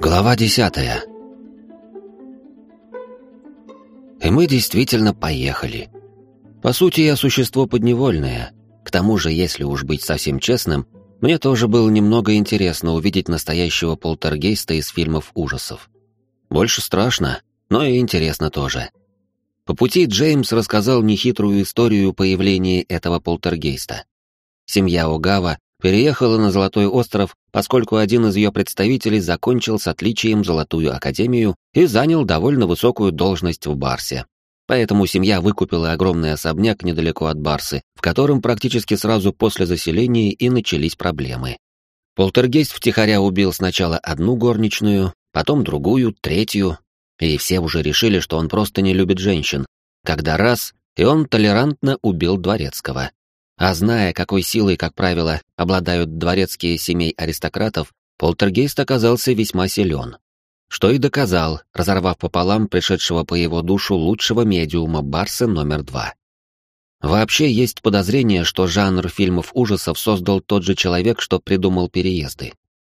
Глава десятая. И мы действительно поехали. По сути, я существо подневольное. К тому же, если уж быть совсем честным, мне тоже было немного интересно увидеть настоящего полтергейста из фильмов ужасов. Больше страшно, но и интересно тоже. По пути Джеймс рассказал нехитрую историю появления этого полтергейста. Семья Огава переехала на Золотой остров, поскольку один из ее представителей закончил с отличием Золотую Академию и занял довольно высокую должность в Барсе. Поэтому семья выкупила огромный особняк недалеко от Барсы, в котором практически сразу после заселения и начались проблемы. Полтергейст втихаря убил сначала одну горничную, потом другую, третью, и все уже решили, что он просто не любит женщин, когда раз, и он толерантно убил дворецкого. А зная, какой силой, как правило, обладают дворецкие семей аристократов, полтергейст оказался весьма силен. Что и доказал, разорвав пополам пришедшего по его душу лучшего медиума Барса номер два. Вообще есть подозрение, что жанр фильмов ужасов создал тот же человек, что придумал переезды.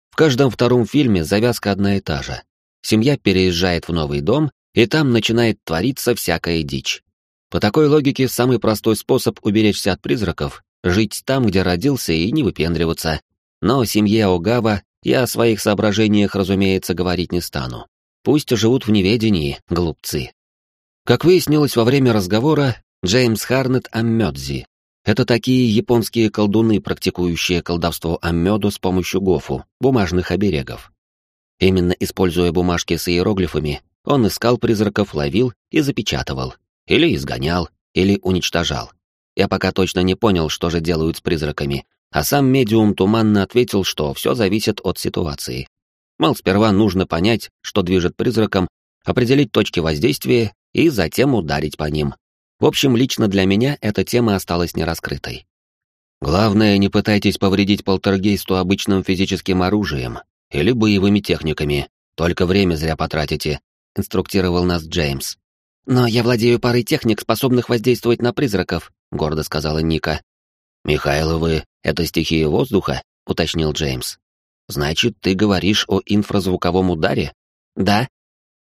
В каждом втором фильме завязка одна и та же. Семья переезжает в новый дом, и там начинает твориться всякая дичь. По такой логике, самый простой способ уберечься от призраков — жить там, где родился, и не выпендриваться. Но семье Огава я о своих соображениях, разумеется, говорить не стану. Пусть живут в неведении, глупцы. Как выяснилось во время разговора, Джеймс Харнет Аммёдзи — это такие японские колдуны, практикующие колдовство Аммёду с помощью гофу, бумажных оберегов. Именно используя бумажки с иероглифами, он искал призраков, ловил и запечатывал, или изгонял, или уничтожал. Я пока точно не понял, что же делают с призраками, а сам медиум туманно ответил, что все зависит от ситуации. Мол, сперва нужно понять, что движет призраком, определить точки воздействия и затем ударить по ним. В общем, лично для меня эта тема осталась нераскрытой. Главное, не пытайтесь повредить полтергейсту обычным физическим оружием или боевыми техниками, только время зря потратите, инструктировал нас Джеймс. «Но я владею парой техник, способных воздействовать на призраков», — гордо сказала Ника. «Михайловы — это стихия воздуха?» — уточнил Джеймс. «Значит, ты говоришь о инфразвуковом ударе?» «Да».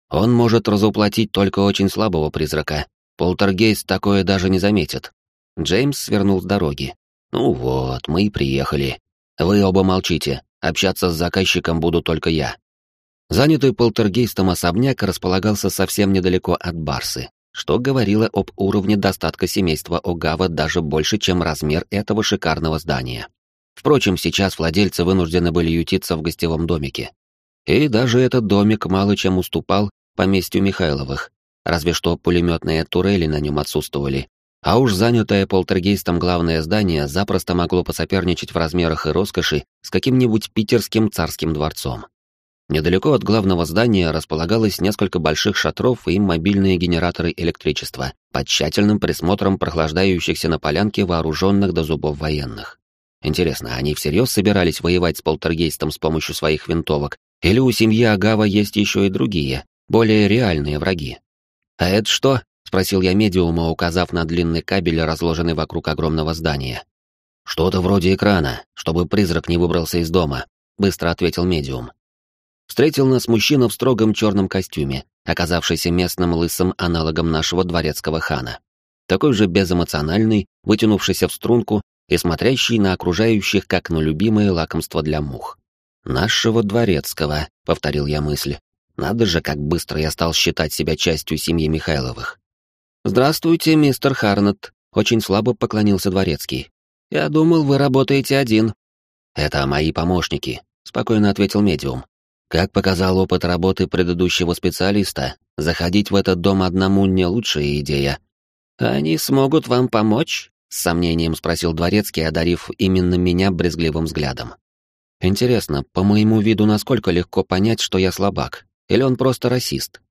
«Он может разуплотить только очень слабого призрака. Полтергейст такое даже не заметит». Джеймс свернул с дороги. «Ну вот, мы и приехали. Вы оба молчите. Общаться с заказчиком буду только я. Занятый полтергейстом особняк располагался совсем недалеко от Барсы, что говорило об уровне достатка семейства Огава даже больше, чем размер этого шикарного здания. Впрочем, сейчас владельцы вынуждены были ютиться в гостевом домике. И даже этот домик мало чем уступал поместью Михайловых, разве что пулеметные турели на нем отсутствовали. А уж занятое полтергейстом главное здание запросто могло посоперничать в размерах и роскоши с каким-нибудь питерским царским дворцом. Недалеко от главного здания располагалось несколько больших шатров и мобильные генераторы электричества под тщательным присмотром прохлаждающихся на полянке вооруженных до зубов военных. Интересно, они всерьез собирались воевать с полтергейстом с помощью своих винтовок, или у семьи Агава есть еще и другие, более реальные враги? «А это что?» — спросил я медиума, указав на длинный кабель, разложенный вокруг огромного здания. «Что-то вроде экрана, чтобы призрак не выбрался из дома», — быстро ответил медиум встретил нас мужчина в строгом черном костюме, оказавшийся местным лысым аналогом нашего дворецкого хана. Такой же безэмоциональный, вытянувшийся в струнку и смотрящий на окружающих как на любимое лакомство для мух. «Нашего дворецкого», — повторил я мысль. «Надо же, как быстро я стал считать себя частью семьи Михайловых». «Здравствуйте, мистер Харнет», — очень слабо поклонился дворецкий. «Я думал, вы работаете один». «Это мои помощники», — спокойно ответил медиум. Как показал опыт работы предыдущего специалиста, заходить в этот дом одному не лучшая идея. «Они смогут вам помочь?» — с сомнением спросил Дворецкий, одарив именно меня брезгливым взглядом. «Интересно, по моему виду насколько легко понять, что я слабак, или он просто расист?»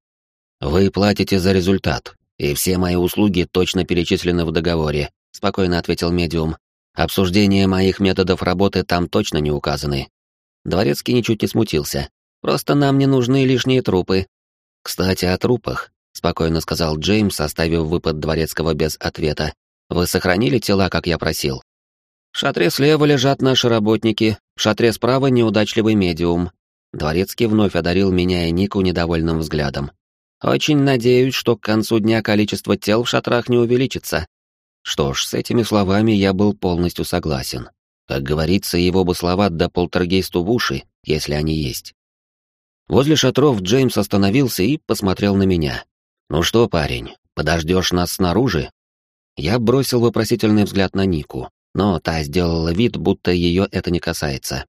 «Вы платите за результат, и все мои услуги точно перечислены в договоре», — спокойно ответил медиум. «Обсуждение моих методов работы там точно не указаны». Дворецкий ничуть не смутился, Просто нам не нужны лишние трупы. Кстати, о трупах, спокойно сказал Джеймс, оставив выпад дворецкого без ответа. Вы сохранили тела, как я просил? В шатре слева лежат наши работники, в шатре справа неудачливый медиум. Дворецкий вновь одарил меня и Нику недовольным взглядом. «Очень надеюсь, что к концу дня количество тел в шатрах не увеличится». Что ж, с этими словами я был полностью согласен. Как говорится, его бы слова до полтергейсту в уши, если они есть. Возле шатров Джеймс остановился и посмотрел на меня. «Ну что, парень, подождешь нас снаружи?» Я бросил вопросительный взгляд на Нику, но та сделала вид, будто ее это не касается.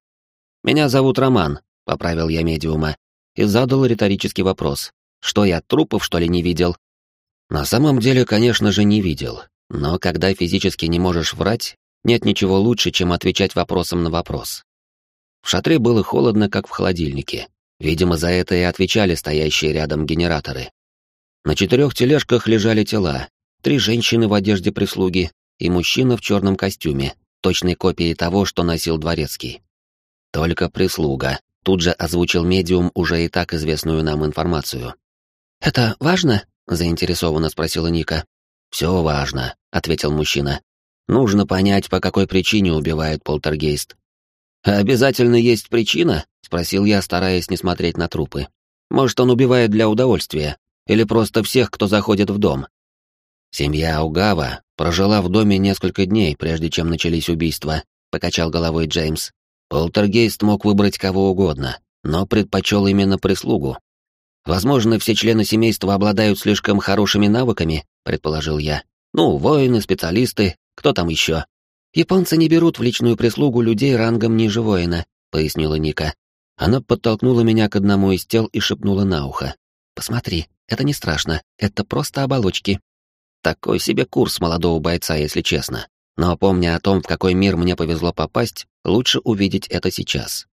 «Меня зовут Роман», — поправил я медиума, и задал риторический вопрос. «Что я, трупов, что ли, не видел?» На самом деле, конечно же, не видел, но когда физически не можешь врать, нет ничего лучше, чем отвечать вопросом на вопрос. В шатре было холодно, как в холодильнике. Видимо, за это и отвечали стоящие рядом генераторы. На четырех тележках лежали тела, три женщины в одежде прислуги и мужчина в черном костюме, точной копией того, что носил дворецкий. Только прислуга. Тут же озвучил медиум уже и так известную нам информацию. «Это важно?» — заинтересованно спросила Ника. «Все важно», — ответил мужчина. «Нужно понять, по какой причине убивает полтергейст». «Обязательно есть причина?» — спросил я, стараясь не смотреть на трупы. «Может, он убивает для удовольствия? Или просто всех, кто заходит в дом?» «Семья Угава прожила в доме несколько дней, прежде чем начались убийства», — покачал головой Джеймс. Полтергейст мог выбрать кого угодно, но предпочел именно прислугу. Возможно, все члены семейства обладают слишком хорошими навыками, предположил я. Ну, воины, специалисты, кто там еще? Японцы не берут в личную прислугу людей рангом ниже воина, пояснила Ника. Она подтолкнула меня к одному из тел и шепнула на ухо. «Посмотри, это не страшно, это просто оболочки». Такой себе курс молодого бойца, если честно. Но помня о том, в какой мир мне повезло попасть, лучше увидеть это сейчас.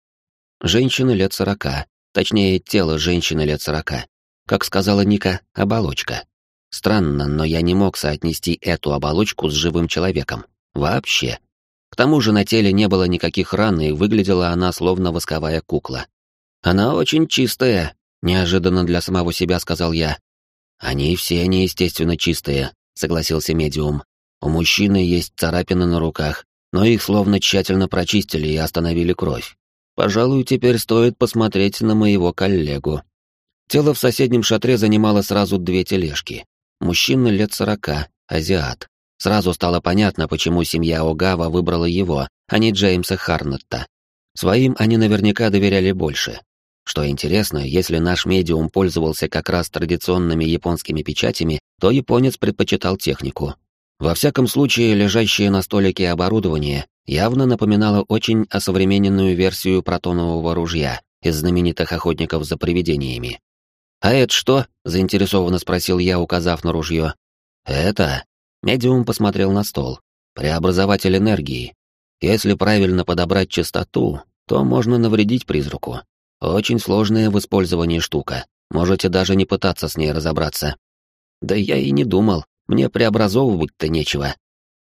Женщина лет сорока, точнее, тело женщины лет сорока. Как сказала Ника, оболочка. Странно, но я не мог соотнести эту оболочку с живым человеком. Вообще. К тому же на теле не было никаких ран, и выглядела она словно восковая кукла. «Она очень чистая», — неожиданно для самого себя сказал я. «Они все неестественно чистые», — согласился медиум. У мужчины есть царапины на руках, но их словно тщательно прочистили и остановили кровь. Пожалуй, теперь стоит посмотреть на моего коллегу. Тело в соседнем шатре занимало сразу две тележки. Мужчина лет сорока, азиат. Сразу стало понятно, почему семья Огава выбрала его, а не Джеймса Харнетта. Своим они наверняка доверяли больше. Что интересно, если наш медиум пользовался как раз традиционными японскими печатями, то японец предпочитал технику, во всяком случае, лежащее на столике оборудование явно напоминало очень осовремененную версию протонового ружья из знаменитых охотников за привидениями. «А это что?» — заинтересованно спросил я, указав на ружье. «Это...» — медиум посмотрел на стол. «Преобразователь энергии. Если правильно подобрать частоту, то можно навредить призраку. Очень сложная в использовании штука. Можете даже не пытаться с ней разобраться». «Да я и не думал», мне преобразовывать-то нечего.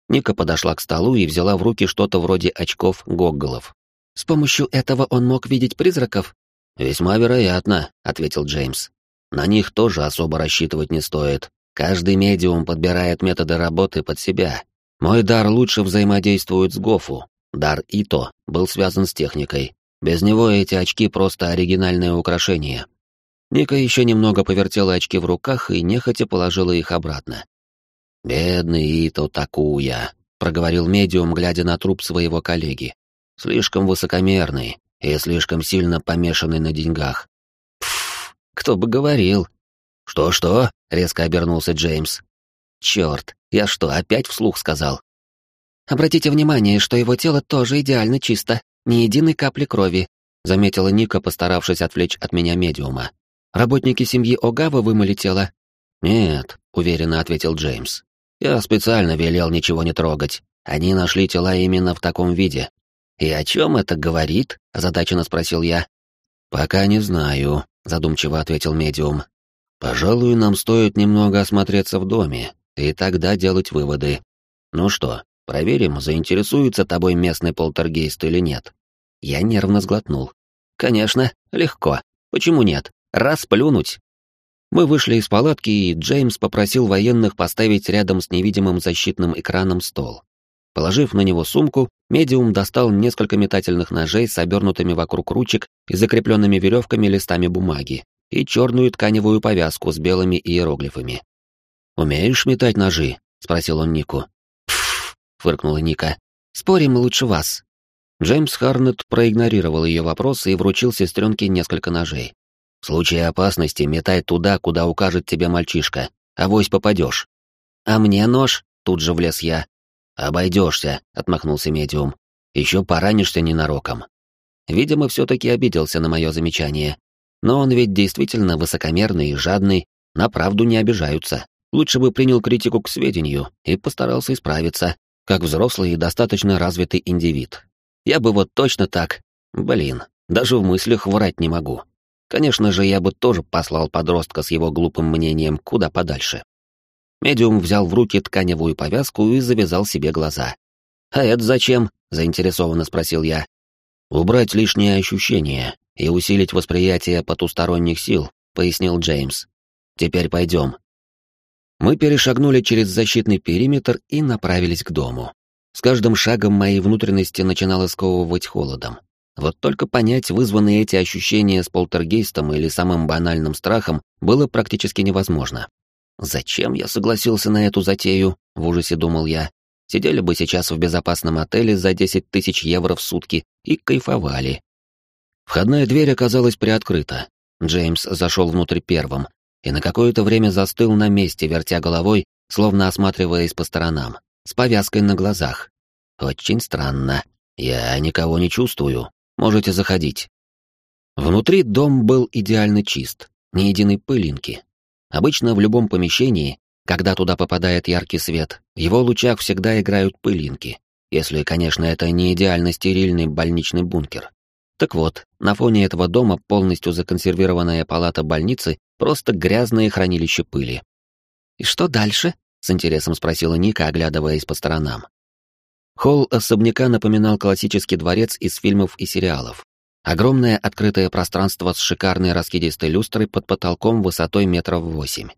Ника подошла к столу и взяла в руки что-то вроде очков-гогголов. «С помощью этого он мог видеть призраков?» «Весьма вероятно», — ответил Джеймс. «На них тоже особо рассчитывать не стоит. Каждый медиум подбирает методы работы под себя. Мой дар лучше взаимодействует с Гофу. Дар Ито был связан с техникой. Без него эти очки просто оригинальное украшение». Ника еще немного повертела очки в руках и нехотя положила их обратно. «Бедный Ито Такуя», — проговорил медиум, глядя на труп своего коллеги. «Слишком высокомерный и слишком сильно помешанный на деньгах». «Пф, кто бы говорил». «Что-что?» — резко обернулся Джеймс. «Черт, я что, опять вслух сказал?» «Обратите внимание, что его тело тоже идеально чисто, ни единой капли крови», — заметила Ника, постаравшись отвлечь от меня медиума. «Работники семьи Огава вымыли тело?» «Нет», — уверенно ответил Джеймс. Я специально велел ничего не трогать. Они нашли тела именно в таком виде. И о чем это говорит? озадаченно спросил я. Пока не знаю, задумчиво ответил медиум. Пожалуй, нам стоит немного осмотреться в доме и тогда делать выводы. Ну что, проверим, заинтересуется тобой местный полтергейст или нет. Я нервно сглотнул. Конечно, легко. Почему нет? Раз плюнуть, мы вышли из палатки, и Джеймс попросил военных поставить рядом с невидимым защитным экраном стол. Положив на него сумку, Медиум достал несколько метательных ножей с обернутыми вокруг ручек и закрепленными веревками листами бумаги и черную тканевую повязку с белыми иероглифами. «Умеешь метать ножи?» — спросил он Нику. «Пф!» — фыркнула Ника. «Спорим лучше вас». Джеймс Харнет проигнорировал ее вопрос и вручил сестренке несколько ножей. «В случае опасности метай туда, куда укажет тебе мальчишка, авось попадешь». «А мне нож?» — тут же влез я. «Обойдешься», — отмахнулся медиум. «Еще поранишься ненароком». Видимо, все-таки обиделся на мое замечание. Но он ведь действительно высокомерный и жадный, на правду не обижаются. Лучше бы принял критику к сведению и постарался исправиться, как взрослый и достаточно развитый индивид. Я бы вот точно так... Блин, даже в мыслях врать не могу. Конечно же, я бы тоже послал подростка с его глупым мнением куда подальше. Медиум взял в руки тканевую повязку и завязал себе глаза. «А это зачем?» — заинтересованно спросил я. «Убрать лишние ощущения и усилить восприятие потусторонних сил», — пояснил Джеймс. «Теперь пойдем». Мы перешагнули через защитный периметр и направились к дому. С каждым шагом моей внутренности начинало сковывать холодом. Вот только понять, вызванные эти ощущения с полтергейстом или самым банальным страхом, было практически невозможно. Зачем я согласился на эту затею, в ужасе думал я. Сидели бы сейчас в безопасном отеле за 10 тысяч евро в сутки и кайфовали. Входная дверь оказалась приоткрыта. Джеймс зашел внутрь первым и на какое-то время застыл на месте, вертя головой, словно осматриваясь по сторонам, с повязкой на глазах. Очень странно. Я никого не чувствую. Можете заходить. Внутри дом был идеально чист, ни единой пылинки, Обычно в любом помещении, когда туда попадает яркий свет, в его лучах всегда играют пылинки, если, конечно, это не идеально стерильный больничный бункер. Так вот, на фоне этого дома полностью законсервированная палата больницы просто грязное хранилище пыли. «И что дальше?» — с интересом спросила Ника, оглядываясь по сторонам. Холл особняка напоминал классический дворец из фильмов и сериалов. Огромное открытое пространство с шикарной раскидистой люстрой под потолком высотой метров восемь.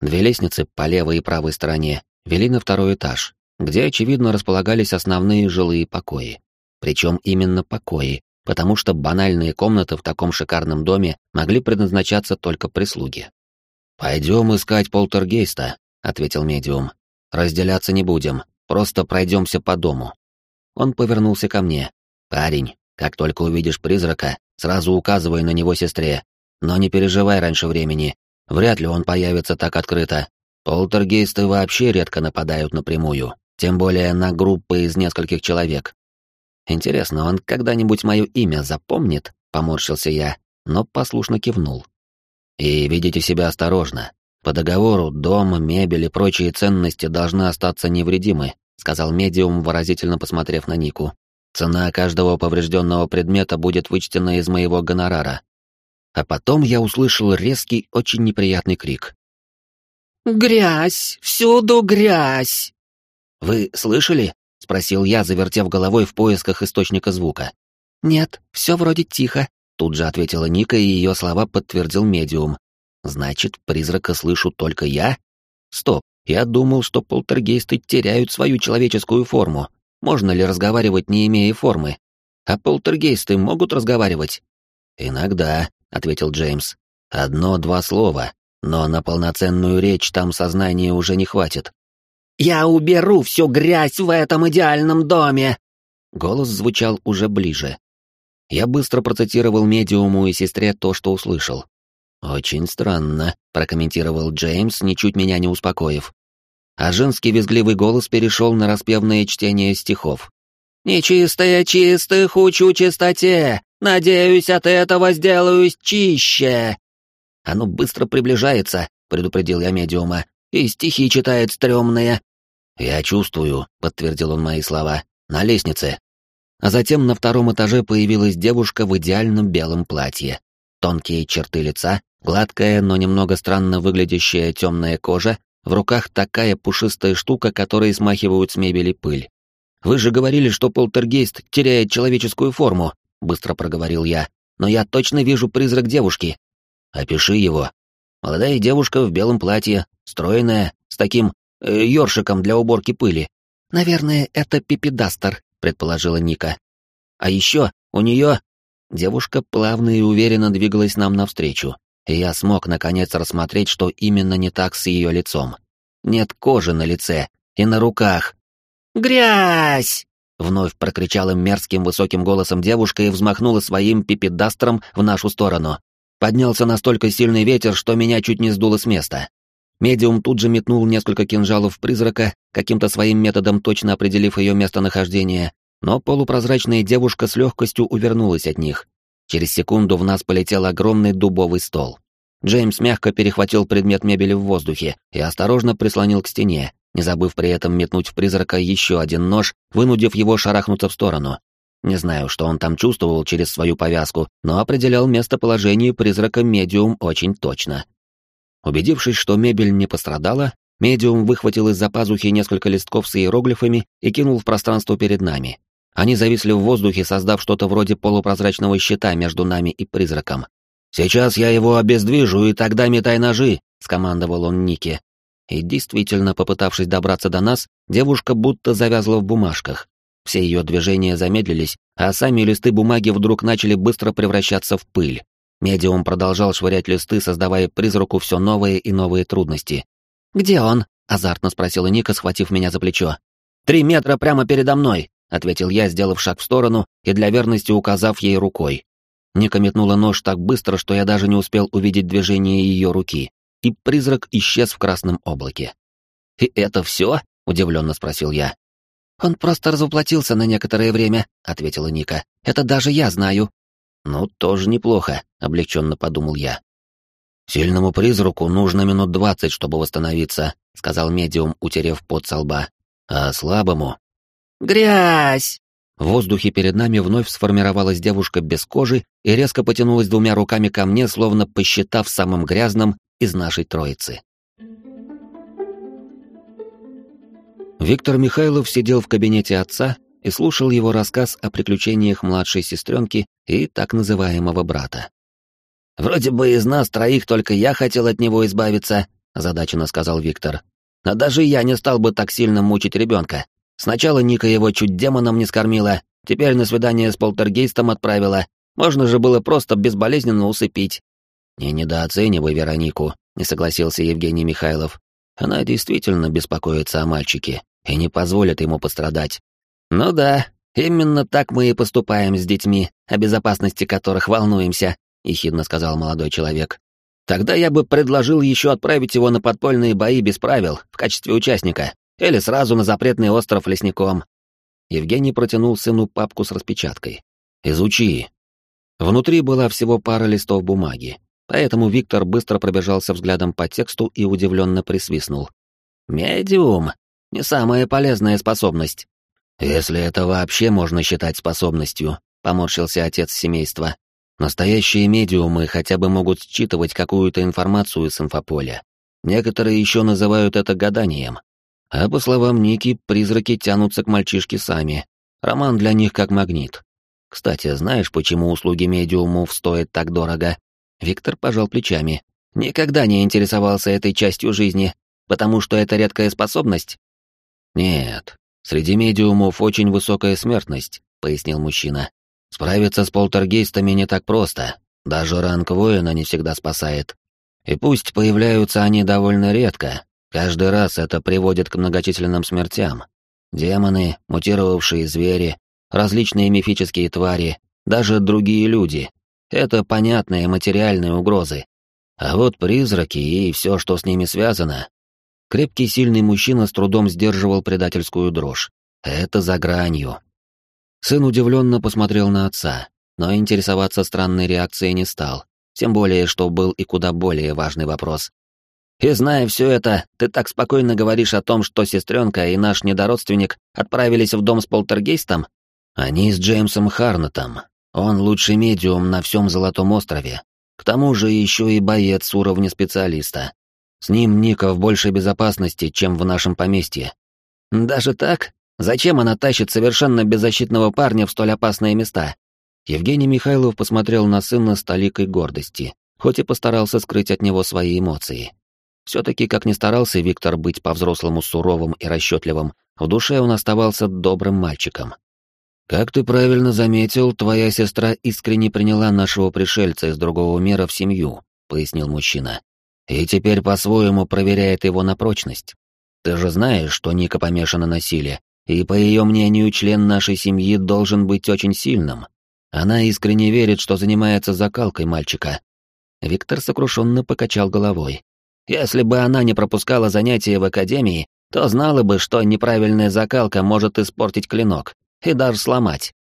Две лестницы по левой и правой стороне вели на второй этаж, где, очевидно, располагались основные жилые покои. Причем именно покои, потому что банальные комнаты в таком шикарном доме могли предназначаться только прислуге. «Пойдем искать полтергейста», — ответил медиум. «Разделяться не будем, просто пройдемся по дому». Он повернулся ко мне. «Парень, как только увидишь призрака, сразу указывай на него сестре. Но не переживай раньше времени. Вряд ли он появится так открыто. Полтергейсты вообще редко нападают напрямую, тем более на группы из нескольких человек. Интересно, он когда-нибудь мое имя запомнит? Поморщился я, но послушно кивнул. И ведите себя осторожно. По договору дом, мебель и прочие ценности должны остаться невредимы, сказал медиум, выразительно посмотрев на Нику. Цена каждого поврежденного предмета будет вычтена из моего гонорара. А потом я услышал резкий, очень неприятный крик. «Грязь! Всюду грязь!» «Вы слышали?» — спросил я, завертев головой в поисках источника звука. «Нет, все вроде тихо», — тут же ответила Ника, и ее слова подтвердил медиум. «Значит, призрака слышу только я? Стоп, я думал, что полтергейсты теряют свою человеческую форму, можно ли разговаривать, не имея формы? А полтергейсты могут разговаривать? Иногда, ответил Джеймс. Одно-два слова, но на полноценную речь там сознания уже не хватит. «Я уберу всю грязь в этом идеальном доме!» Голос звучал уже ближе. Я быстро процитировал медиуму и сестре то, что услышал. «Очень странно», — прокомментировал Джеймс, ничуть меня не успокоив а женский визгливый голос перешел на распевное чтение стихов. «Нечистая чистых учу чистоте, надеюсь, от этого сделаюсь чище». «Оно быстро приближается», — предупредил я медиума, «и стихи читает стрёмные». «Я чувствую», — подтвердил он мои слова, — «на лестнице». А затем на втором этаже появилась девушка в идеальном белом платье. Тонкие черты лица, гладкая, но немного странно выглядящая темная кожа в руках такая пушистая штука, которая смахивают с мебели пыль. «Вы же говорили, что полтергейст теряет человеческую форму», — быстро проговорил я. «Но я точно вижу призрак девушки». «Опиши его». Молодая девушка в белом платье, стройная, с таким э, ёршиком для уборки пыли. «Наверное, это пипидастер», — предположила Ника. «А еще у нее...» Девушка плавно и уверенно двигалась нам навстречу, и я смог наконец рассмотреть, что именно не так с ее лицом. Нет кожи на лице и на руках. «Грязь!» — вновь прокричала мерзким высоким голосом девушка и взмахнула своим пипедастром в нашу сторону. Поднялся настолько сильный ветер, что меня чуть не сдуло с места. Медиум тут же метнул несколько кинжалов призрака, каким-то своим методом точно определив ее местонахождение, но полупрозрачная девушка с легкостью увернулась от них. Через секунду в нас полетел огромный дубовый стол. Джеймс мягко перехватил предмет мебели в воздухе и осторожно прислонил к стене, не забыв при этом метнуть в призрака еще один нож, вынудив его шарахнуться в сторону. Не знаю, что он там чувствовал через свою повязку, но определял местоположение призрака медиум очень точно. Убедившись, что мебель не пострадала, медиум выхватил из-за пазухи несколько листков с иероглифами и кинул в пространство перед нами. Они зависли в воздухе, создав что-то вроде полупрозрачного щита между нами и призраком. «Сейчас я его обездвижу, и тогда метай ножи», — скомандовал он Нике. И действительно, попытавшись добраться до нас, девушка будто завязла в бумажках. Все ее движения замедлились, а сами листы бумаги вдруг начали быстро превращаться в пыль. Медиум продолжал швырять листы, создавая призраку все новые и новые трудности. «Где он?» — азартно спросила Ника, схватив меня за плечо. «Три метра прямо передо мной», — ответил я, сделав шаг в сторону и для верности указав ей рукой. Ника метнула нож так быстро, что я даже не успел увидеть движение ее руки и призрак исчез в красном облаке. «И это все?» — удивленно спросил я. «Он просто развоплотился на некоторое время», — ответила Ника. «Это даже я знаю». «Ну, тоже неплохо», — облегченно подумал я. «Сильному призраку нужно минут двадцать, чтобы восстановиться», — сказал медиум, утерев пот со лба. «А слабому...» «Грязь!» В воздухе перед нами вновь сформировалась девушка без кожи и резко потянулась двумя руками ко мне, словно посчитав самым грязным из нашей троицы. Виктор Михайлов сидел в кабинете отца и слушал его рассказ о приключениях младшей сестренки и так называемого брата. «Вроде бы из нас троих только я хотел от него избавиться», — озадаченно сказал Виктор. «Но даже я не стал бы так сильно мучить ребенка. Сначала Ника его чуть демоном не скормила, теперь на свидание с полтергейстом отправила. Можно же было просто безболезненно усыпить. «Не недооценивай Веронику», — не согласился Евгений Михайлов. «Она действительно беспокоится о мальчике и не позволит ему пострадать». «Ну да, именно так мы и поступаем с детьми, о безопасности которых волнуемся», — ехидно сказал молодой человек. «Тогда я бы предложил еще отправить его на подпольные бои без правил в качестве участника, или сразу на запретный остров лесником». Евгений протянул сыну папку с распечаткой. «Изучи». Внутри была всего пара листов бумаги, Поэтому Виктор быстро пробежался взглядом по тексту и удивленно присвистнул. «Медиум! Не самая полезная способность». «Если это вообще можно считать способностью», — поморщился отец семейства. «Настоящие медиумы хотя бы могут считывать какую-то информацию с инфополя. Некоторые еще называют это гаданием. А по словам Ники, призраки тянутся к мальчишке сами. Роман для них как магнит. Кстати, знаешь, почему услуги медиумов стоят так дорого?» Виктор пожал плечами. Никогда не интересовался этой частью жизни, потому что это редкая способность. Нет, среди медиумов очень высокая смертность, пояснил мужчина. Справиться с полтергейстами не так просто. Даже ранг воина не всегда спасает. И пусть появляются они довольно редко, каждый раз это приводит к многочисленным смертям. Демоны, мутировавшие звери, различные мифические твари, даже другие люди, это понятные материальные угрозы. А вот призраки и все, что с ними связано. Крепкий сильный мужчина с трудом сдерживал предательскую дрожь. Это за гранью. Сын удивленно посмотрел на отца, но интересоваться странной реакцией не стал, тем более, что был и куда более важный вопрос. «И зная все это, ты так спокойно говоришь о том, что сестренка и наш недородственник отправились в дом с полтергейстом?» «Они с Джеймсом Харнетом, он лучший медиум на всем Золотом острове. К тому же еще и боец уровня специалиста. С ним Ника в большей безопасности, чем в нашем поместье. Даже так? Зачем она тащит совершенно беззащитного парня в столь опасные места? Евгений Михайлов посмотрел на сына с толикой гордости, хоть и постарался скрыть от него свои эмоции. Все-таки, как ни старался Виктор быть по-взрослому суровым и расчетливым, в душе он оставался добрым мальчиком. Как ты правильно заметил, твоя сестра искренне приняла нашего пришельца из другого мира в семью, пояснил мужчина. И теперь по-своему проверяет его на прочность. Ты же знаешь, что Ника помешана на силе, и, по ее мнению, член нашей семьи должен быть очень сильным. Она искренне верит, что занимается закалкой мальчика. Виктор сокрушенно покачал головой. Если бы она не пропускала занятия в академии, то знала бы, что неправильная закалка может испортить клинок и даже сломать.